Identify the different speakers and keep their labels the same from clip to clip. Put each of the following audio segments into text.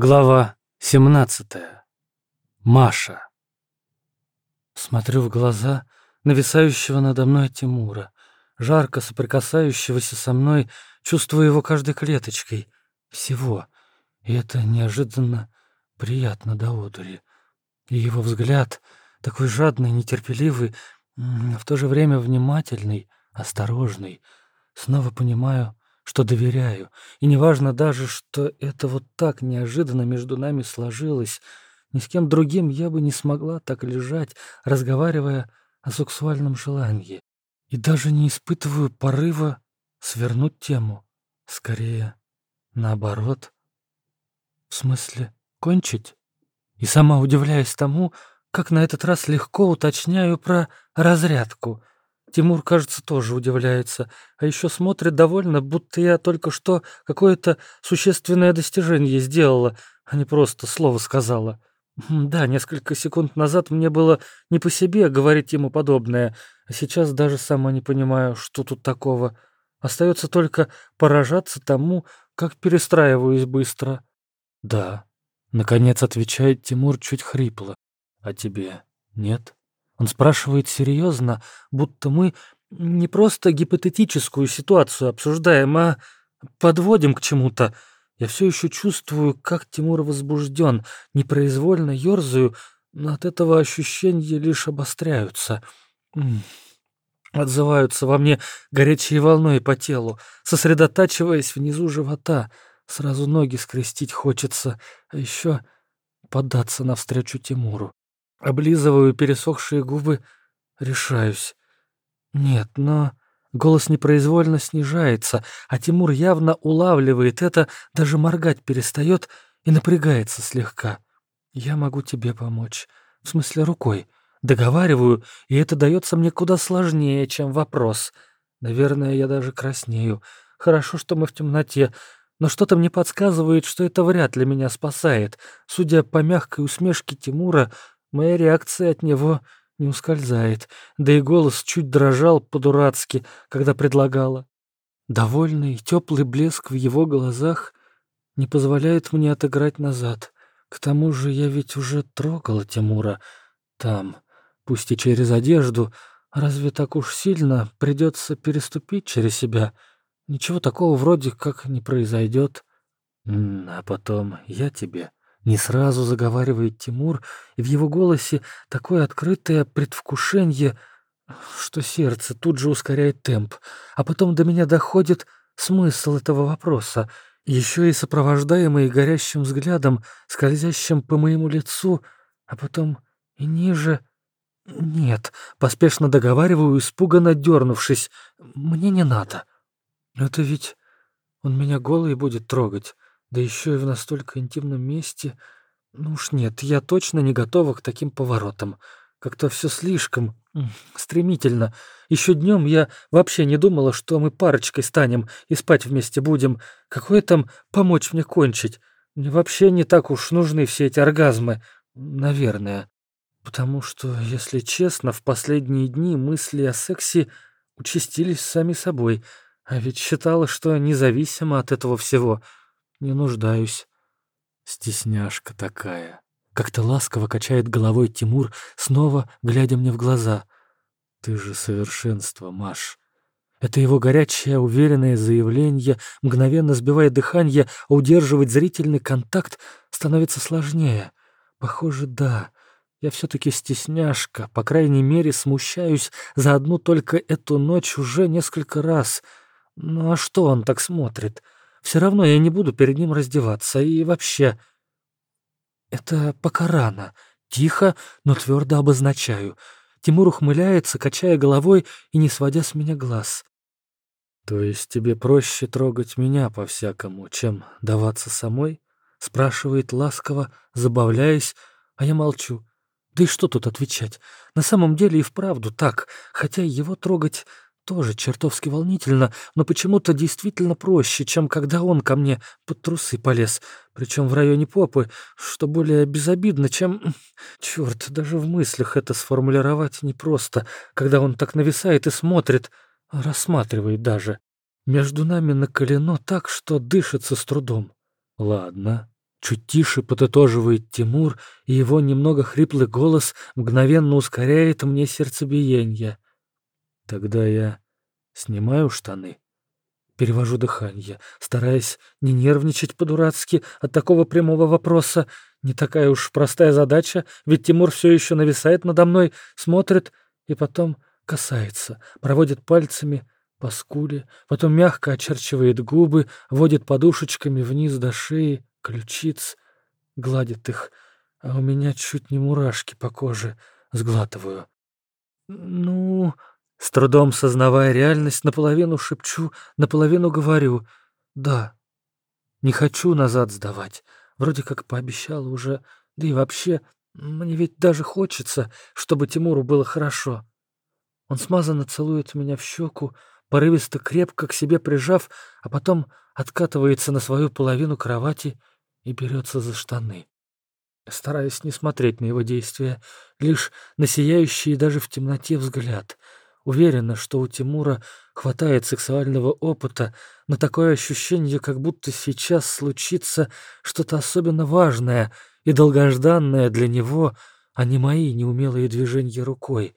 Speaker 1: Глава 17. Маша. Смотрю в глаза нависающего надо мной Тимура, жарко соприкасающегося со мной, чувствую его каждой клеточкой. Всего. И это неожиданно приятно до одури. И его взгляд, такой жадный, нетерпеливый, в то же время внимательный, осторожный. Снова понимаю, что доверяю, и неважно даже, что это вот так неожиданно между нами сложилось. Ни с кем другим я бы не смогла так лежать, разговаривая о сексуальном желании. И даже не испытываю порыва свернуть тему. Скорее, наоборот. В смысле, кончить? И сама удивляюсь тому, как на этот раз легко уточняю про разрядку — Тимур, кажется, тоже удивляется, а еще смотрит довольно, будто я только что какое-то существенное достижение сделала, а не просто слово сказала. Да, несколько секунд назад мне было не по себе говорить ему подобное, а сейчас даже сама не понимаю, что тут такого. Остается только поражаться тому, как перестраиваюсь быстро. Да, наконец отвечает Тимур чуть хрипло. А тебе нет? Он спрашивает серьезно, будто мы не просто гипотетическую ситуацию обсуждаем, а подводим к чему-то. Я все еще чувствую, как Тимур возбужден, непроизвольно ерзаю, но от этого ощущения лишь обостряются. Отзываются во мне горячей волной по телу, сосредотачиваясь внизу живота. Сразу ноги скрестить хочется, а еще податься навстречу Тимуру. Облизываю пересохшие губы, решаюсь. Нет, но голос непроизвольно снижается, а Тимур явно улавливает это, даже моргать перестает и напрягается слегка. Я могу тебе помочь. В смысле, рукой. Договариваю, и это дается мне куда сложнее, чем вопрос. Наверное, я даже краснею. Хорошо, что мы в темноте, но что-то мне подсказывает, что это вряд ли меня спасает. Судя по мягкой усмешке Тимура, Моя реакция от него не ускользает, да и голос чуть дрожал по-дурацки, когда предлагала. Довольный, теплый блеск в его глазах не позволяет мне отыграть назад. К тому же я ведь уже трогала Тимура там, пусть и через одежду. Разве так уж сильно придется переступить через себя? Ничего такого вроде как не произойдет. А потом я тебе не сразу заговаривает Тимур, и в его голосе такое открытое предвкушение, что сердце тут же ускоряет темп. А потом до меня доходит смысл этого вопроса, еще и сопровождаемый горящим взглядом, скользящим по моему лицу, а потом и ниже. Нет, поспешно договариваю, испуганно дернувшись. Мне не надо. Это ведь он меня голый будет трогать. Да еще и в настолько интимном месте. Ну уж нет, я точно не готова к таким поворотам. Как-то все слишком стремительно. Еще днем я вообще не думала, что мы парочкой станем и спать вместе будем. Какое там помочь мне кончить? Мне вообще не так уж нужны все эти оргазмы. Наверное. Потому что, если честно, в последние дни мысли о сексе участились сами собой. А ведь считала, что независимо от этого всего — не нуждаюсь. Стесняшка такая. Как-то ласково качает головой Тимур, снова глядя мне в глаза. Ты же совершенство, Маш. Это его горячее, уверенное заявление мгновенно сбивает дыхание, а удерживать зрительный контакт становится сложнее. Похоже, да. Я все-таки стесняшка, по крайней мере, смущаюсь за одну только эту ночь уже несколько раз. Ну а что он так смотрит? — все равно я не буду перед ним раздеваться. И вообще... Это пока рано. Тихо, но твердо обозначаю. Тимур ухмыляется, качая головой и не сводя с меня глаз. «То есть тебе проще трогать меня по-всякому, чем даваться самой?» — спрашивает ласково, забавляясь, а я молчу. Да и что тут отвечать? На самом деле и вправду так, хотя его трогать тоже чертовски волнительно, но почему-то действительно проще, чем когда он ко мне под трусы полез, причем в районе попы, что более безобидно, чем... Черт, даже в мыслях это сформулировать непросто, когда он так нависает и смотрит, рассматривает даже. Между нами наколено так, что дышится с трудом. Ладно, Чуть тише подытоживает Тимур, и его немного хриплый голос мгновенно ускоряет мне сердцебиение. Тогда я снимаю штаны. Перевожу дыхание, стараясь не нервничать по-дурацки от такого прямого вопроса. Не такая уж простая задача, ведь Тимур все еще нависает надо мной, смотрит и потом касается, проводит пальцами по скуле, потом мягко очерчивает губы, водит подушечками вниз до шеи, ключиц, гладит их, а у меня чуть не мурашки по коже сглатываю. «Ну...» С трудом сознавая реальность, наполовину шепчу, наполовину говорю «да». Не хочу назад сдавать. Вроде как пообещал уже. Да и вообще, мне ведь даже хочется, чтобы Тимуру было хорошо. Он смазанно целует меня в щеку, порывисто крепко к себе прижав, а потом откатывается на свою половину кровати и берется за штаны. Стараюсь не смотреть на его действия, лишь на сияющий даже в темноте взгляд — Уверена, что у Тимура хватает сексуального опыта, но такое ощущение, как будто сейчас случится что-то особенно важное и долгожданное для него, а не мои неумелые движения рукой.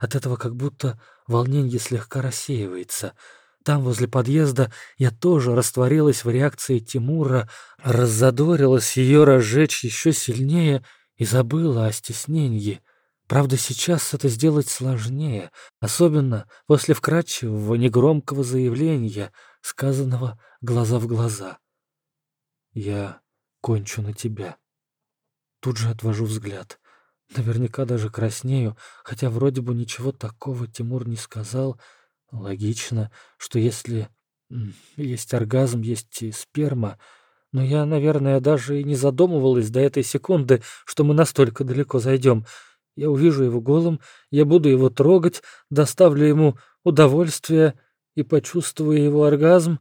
Speaker 1: От этого как будто волнение слегка рассеивается. Там, возле подъезда, я тоже растворилась в реакции Тимура, раззадорилась ее разжечь еще сильнее и забыла о стеснении. Правда, сейчас это сделать сложнее, особенно после вкрадчивого, негромкого заявления, сказанного глаза в глаза. «Я кончу на тебя». Тут же отвожу взгляд. Наверняка даже краснею, хотя вроде бы ничего такого Тимур не сказал. Логично, что если есть оргазм, есть и сперма, но я, наверное, даже и не задумывалась до этой секунды, что мы настолько далеко зайдем — я увижу его голым, я буду его трогать, доставлю ему удовольствие и почувствую его оргазм.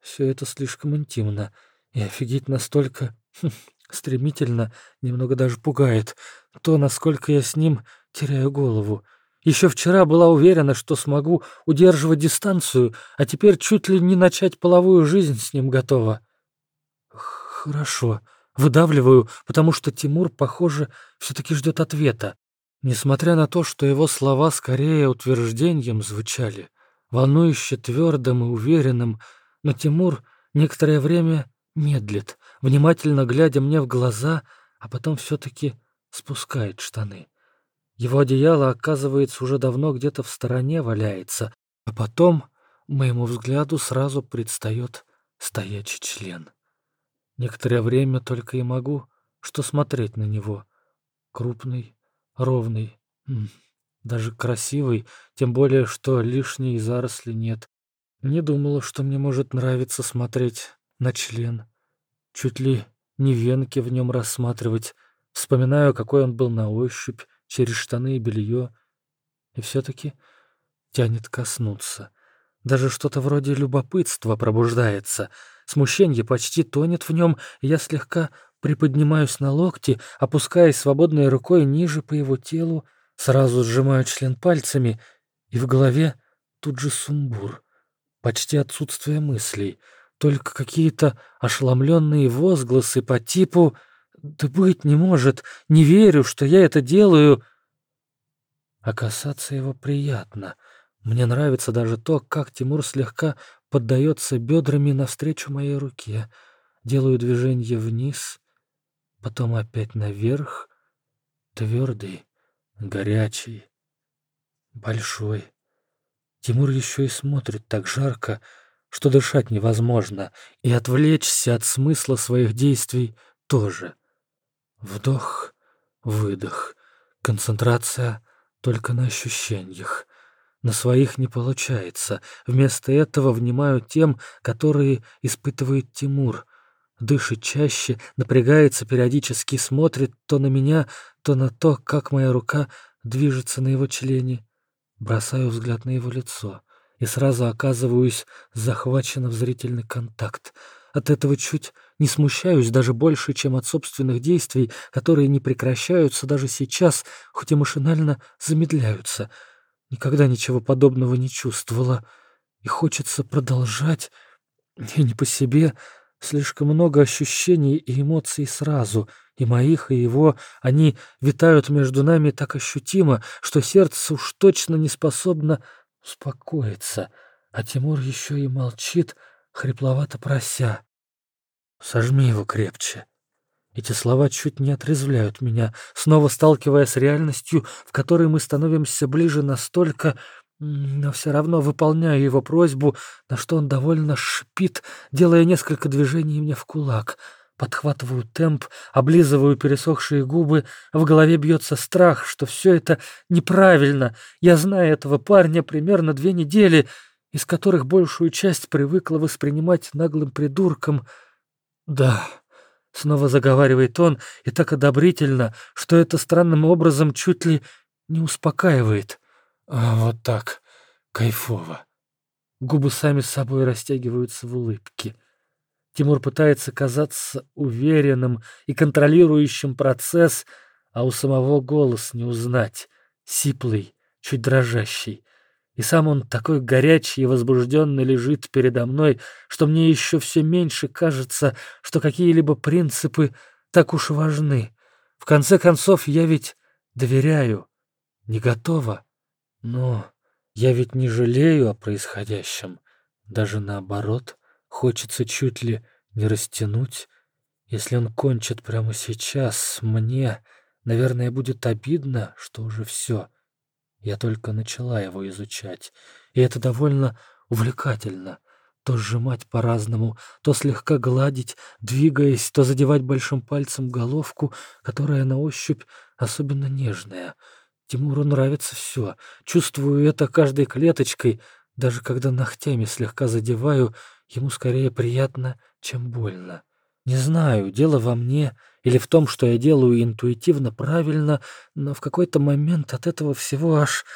Speaker 1: Все это слишком интимно и офигеть настолько хм, стремительно, немного даже пугает. То, насколько я с ним теряю голову. Еще вчера была уверена, что смогу удерживать дистанцию, а теперь чуть ли не начать половую жизнь с ним готова. Хорошо. Выдавливаю, потому что Тимур, похоже, все-таки ждет ответа. Несмотря на то, что его слова скорее утверждением звучали, волнующе твердым и уверенным, но Тимур некоторое время медлит, внимательно глядя мне в глаза, а потом все-таки спускает штаны. Его одеяло, оказывается, уже давно где-то в стороне валяется, а потом моему взгляду сразу предстает стоячий член. Некоторое время только и могу, что смотреть на него. Крупный, ровный, даже красивый, тем более, что лишней заросли нет. Не думала, что мне может нравиться смотреть на член. Чуть ли не венки в нем рассматривать. Вспоминаю, какой он был на ощупь, через штаны и белье. И все-таки тянет коснуться. Даже что-то вроде любопытства пробуждается. Смущение почти тонет в нем, и я слегка Приподнимаюсь на локти, опускаясь свободной рукой ниже по его телу, сразу сжимаю член пальцами, и в голове тут же сумбур. Почти отсутствие мыслей, только какие-то ошеломленные возгласы по типу «Да быть не может, не верю, что я это делаю». А касаться его приятно. Мне нравится даже то, как Тимур слегка поддается бедрами навстречу моей руке. Делаю движение вниз, потом опять наверх, твердый, горячий, большой. Тимур еще и смотрит так жарко, что дышать невозможно, и отвлечься от смысла своих действий тоже. Вдох, выдох, концентрация только на ощущениях. На своих не получается. Вместо этого внимаю тем, которые испытывает Тимур, дышит чаще, напрягается периодически, смотрит то на меня, то на то, как моя рука движется на его члене. Бросаю взгляд на его лицо и сразу оказываюсь захвачена в зрительный контакт. От этого чуть не смущаюсь даже больше, чем от собственных действий, которые не прекращаются даже сейчас, хоть и машинально замедляются. Никогда ничего подобного не чувствовала, и хочется продолжать, и не по себе, Слишком много ощущений и эмоций сразу, и моих, и его. Они витают между нами так ощутимо, что сердце уж точно не способно успокоиться. А Тимур еще и молчит, хрипловато прося. «Сожми его крепче». Эти слова чуть не отрезвляют меня, снова сталкивая с реальностью, в которой мы становимся ближе настолько, но все равно выполняю его просьбу, на что он довольно шипит, делая несколько движений мне в кулак. Подхватываю темп, облизываю пересохшие губы, в голове бьется страх, что все это неправильно. Я знаю этого парня примерно две недели, из которых большую часть привыкла воспринимать наглым придурком. «Да», — снова заговаривает он, и так одобрительно, что это странным образом чуть ли не успокаивает. А вот так. Кайфово. Губы сами с собой растягиваются в улыбке. Тимур пытается казаться уверенным и контролирующим процесс, а у самого голос не узнать. Сиплый, чуть дрожащий. И сам он такой горячий и возбужденный лежит передо мной, что мне еще все меньше кажется, что какие-либо принципы так уж важны. В конце концов, я ведь доверяю, не готова. Но я ведь не жалею о происходящем. Даже наоборот, хочется чуть ли не растянуть. Если он кончит прямо сейчас, мне, наверное, будет обидно, что уже все. Я только начала его изучать, и это довольно увлекательно. То сжимать по-разному, то слегка гладить, двигаясь, то задевать большим пальцем головку, которая на ощупь особенно нежная — Тимуру нравится все. Чувствую это каждой клеточкой. Даже когда ногтями слегка задеваю, ему скорее приятно, чем больно. Не знаю, дело во мне или в том, что я делаю интуитивно правильно, но в какой-то момент от этого всего аж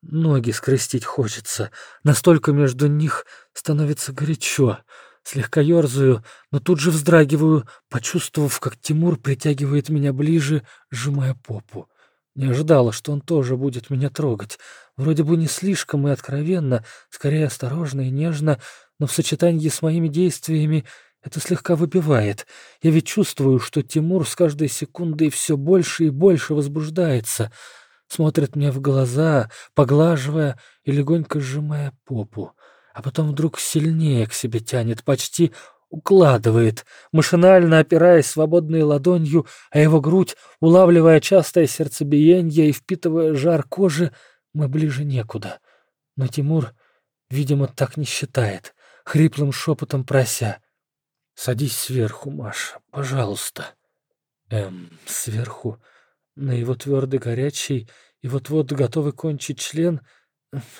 Speaker 1: ноги скрестить хочется. Настолько между них становится горячо. Слегка ерзаю, но тут же вздрагиваю, почувствовав, как Тимур притягивает меня ближе, сжимая попу. Не ожидала, что он тоже будет меня трогать. Вроде бы не слишком и откровенно, скорее осторожно и нежно, но в сочетании с моими действиями это слегка выбивает. Я ведь чувствую, что Тимур с каждой секундой все больше и больше возбуждается. Смотрит мне в глаза, поглаживая и легонько сжимая попу. А потом вдруг сильнее к себе тянет, почти укладывает, машинально опираясь свободной ладонью, а его грудь, улавливая частое сердцебиение и впитывая жар кожи, мы ближе некуда. Но Тимур, видимо, так не считает, хриплым шепотом прося. «Садись сверху, Маша, пожалуйста». Эм, сверху, на его твердый горячий и вот-вот готовый кончить член,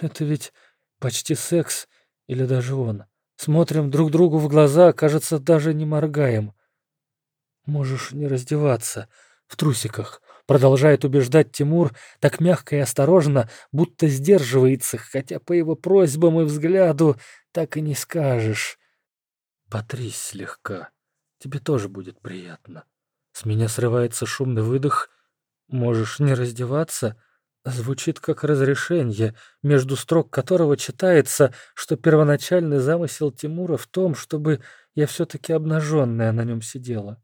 Speaker 1: это ведь почти секс или даже он. Смотрим друг другу в глаза, кажется, даже не моргаем. «Можешь не раздеваться. В трусиках», — продолжает убеждать Тимур, так мягко и осторожно, будто сдерживается, хотя по его просьбам и взгляду так и не скажешь. «Потрись слегка. Тебе тоже будет приятно». С меня срывается шумный выдох. «Можешь не раздеваться?» Звучит как разрешение, между строк которого читается, что первоначальный замысел Тимура в том, чтобы я все-таки обнаженная на нем сидела.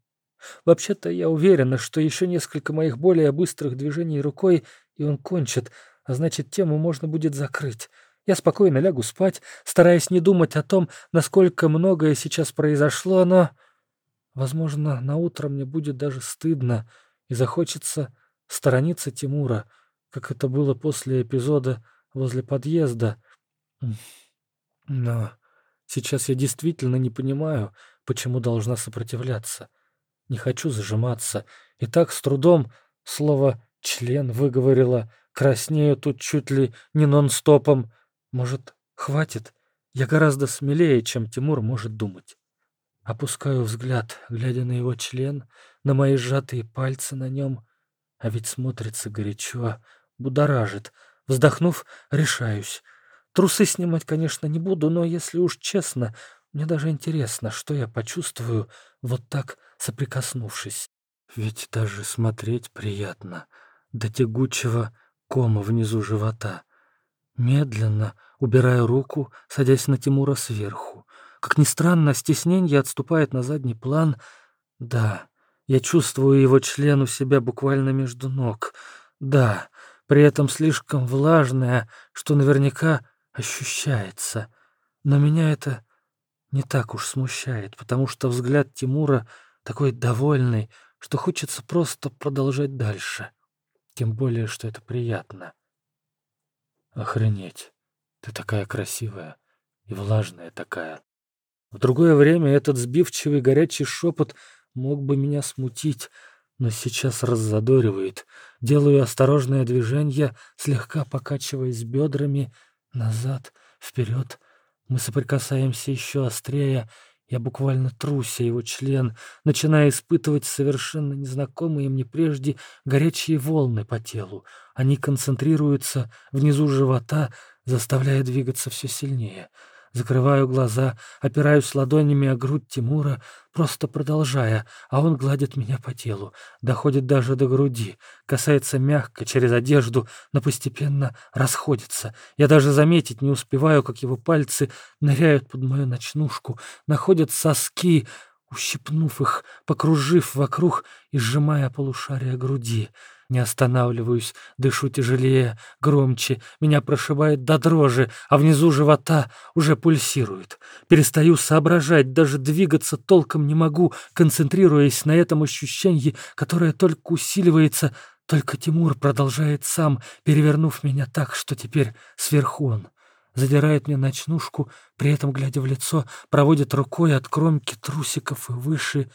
Speaker 1: Вообще-то я уверена, что еще несколько моих более быстрых движений рукой, и он кончит, а значит, тему можно будет закрыть. Я спокойно лягу спать, стараясь не думать о том, насколько многое сейчас произошло, но... Возможно, на утро мне будет даже стыдно, и захочется сторониться Тимура — как это было после эпизода возле подъезда. Но сейчас я действительно не понимаю, почему должна сопротивляться. Не хочу зажиматься. И так с трудом слово «член» выговорила. Краснею тут чуть ли не нон-стопом. Может, хватит? Я гораздо смелее, чем Тимур может думать. Опускаю взгляд, глядя на его член, на мои сжатые пальцы на нем. А ведь смотрится горячо, будоражит. Вздохнув, решаюсь. Трусы снимать, конечно, не буду, но если уж честно, мне даже интересно, что я почувствую, вот так соприкоснувшись. Ведь даже смотреть приятно, до тягучего кома внизу живота. Медленно убираю руку, садясь на Тимура сверху. Как ни странно, стеснение отступает на задний план. Да, я чувствую его член у себя буквально между ног. Да, при этом слишком влажное, что наверняка ощущается. Но меня это не так уж смущает, потому что взгляд Тимура такой довольный, что хочется просто продолжать дальше. Тем более, что это приятно. Охренеть, ты такая красивая и влажная такая. В другое время этот сбивчивый горячий шепот мог бы меня смутить, но сейчас раззадоривает. Делаю осторожное движение, слегка покачиваясь бедрами назад, вперед. Мы соприкасаемся еще острее. Я буквально труся его член, начиная испытывать совершенно незнакомые мне прежде горячие волны по телу. Они концентрируются внизу живота, заставляя двигаться все сильнее. Закрываю глаза, опираюсь ладонями о грудь Тимура, просто продолжая, а он гладит меня по телу, доходит даже до груди, касается мягко, через одежду, но постепенно расходится. Я даже заметить не успеваю, как его пальцы ныряют под мою ночнушку, находят соски, ущипнув их, покружив вокруг и сжимая полушария груди. Не останавливаюсь, дышу тяжелее, громче, меня прошибает до дрожи, а внизу живота уже пульсирует. Перестаю соображать, даже двигаться толком не могу, концентрируясь на этом ощущении, которое только усиливается, только Тимур продолжает сам, перевернув меня так, что теперь сверху он. Задирает мне ночнушку, при этом, глядя в лицо, проводит рукой от кромки трусиков и выше.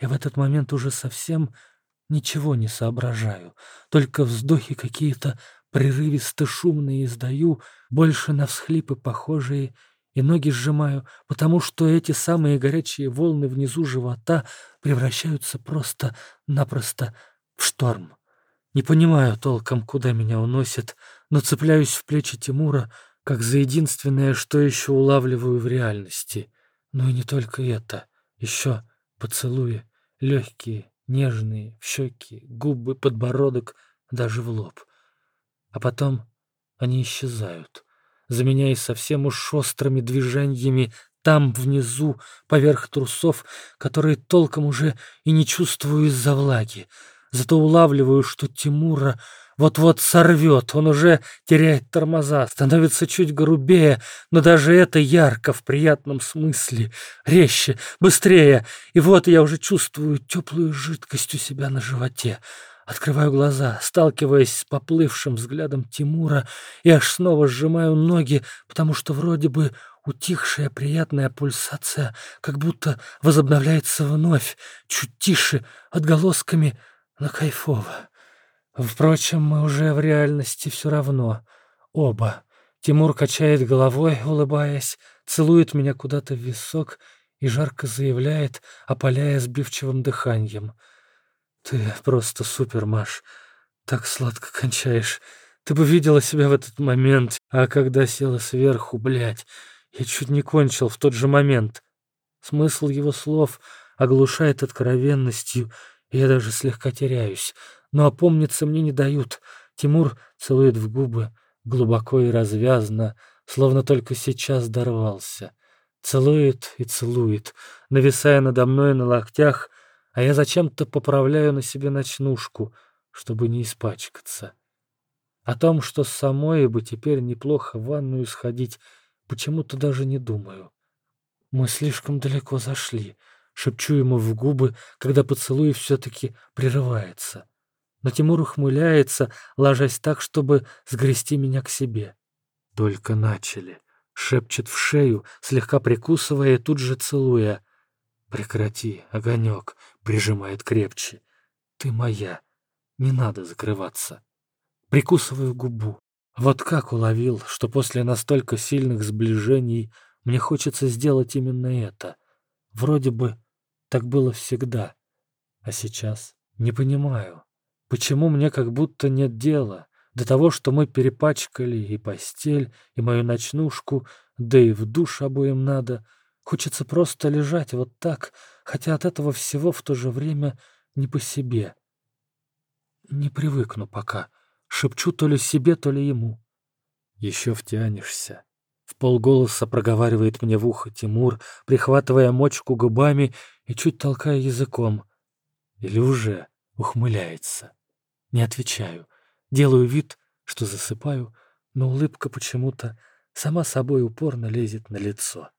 Speaker 1: И в этот момент уже совсем Ничего не соображаю, только вздохи какие-то прерывисто шумные издаю, больше на всхлипы похожие, и ноги сжимаю, потому что эти самые горячие волны внизу живота превращаются просто-напросто в шторм. Не понимаю толком, куда меня уносит, но цепляюсь в плечи Тимура, как за единственное, что еще улавливаю в реальности. Ну и не только это. Еще поцелуи, легкие, нежные, в щеки, губы, подбородок, даже в лоб. А потом они исчезают, заменяясь совсем уж острыми движениями там, внизу, поверх трусов, которые толком уже и не чувствую из-за влаги. Зато улавливаю, что Тимура вот-вот сорвет, он уже теряет тормоза, становится чуть грубее, но даже это ярко в приятном смысле, резче, быстрее. И вот я уже чувствую теплую жидкость у себя на животе. Открываю глаза, сталкиваясь с поплывшим взглядом Тимура, и аж снова сжимаю ноги, потому что вроде бы утихшая приятная пульсация как будто возобновляется вновь, чуть тише, отголосками, но кайфово. Впрочем, мы уже в реальности все равно. Оба. Тимур качает головой, улыбаясь, целует меня куда-то в висок и жарко заявляет, опаляя сбивчивым дыханием. «Ты просто супер, Маш. Так сладко кончаешь. Ты бы видела себя в этот момент, а когда села сверху, блядь, я чуть не кончил в тот же момент». Смысл его слов оглушает откровенностью, и я даже слегка теряюсь но опомниться мне не дают. Тимур целует в губы, глубоко и развязно, словно только сейчас дорвался. Целует и целует, нависая надо мной на локтях, а я зачем-то поправляю на себе ночнушку, чтобы не испачкаться. О том, что самой бы теперь неплохо в ванную сходить, почему-то даже не думаю. Мы слишком далеко зашли, шепчу ему в губы, когда поцелуй все-таки прерывается но Тимур ухмыляется, ложась так, чтобы сгрести меня к себе. «Только начали», — шепчет в шею, слегка прикусывая и тут же целуя. «Прекрати, огонек», — прижимает крепче. «Ты моя, не надо закрываться». Прикусываю губу. Вот как уловил, что после настолько сильных сближений мне хочется сделать именно это. Вроде бы так было всегда, а сейчас не понимаю. Почему мне как будто нет дела до того, что мы перепачкали и постель, и мою ночнушку, да и в душ обоим надо. Хочется просто лежать вот так, хотя от этого всего в то же время не по себе. Не привыкну пока. Шепчу то ли себе, то ли ему. Еще втянешься. В полголоса проговаривает мне в ухо Тимур, прихватывая мочку губами и чуть толкая языком. Или уже ухмыляется. Не отвечаю. Делаю вид, что засыпаю, но улыбка почему-то сама собой упорно лезет на лицо.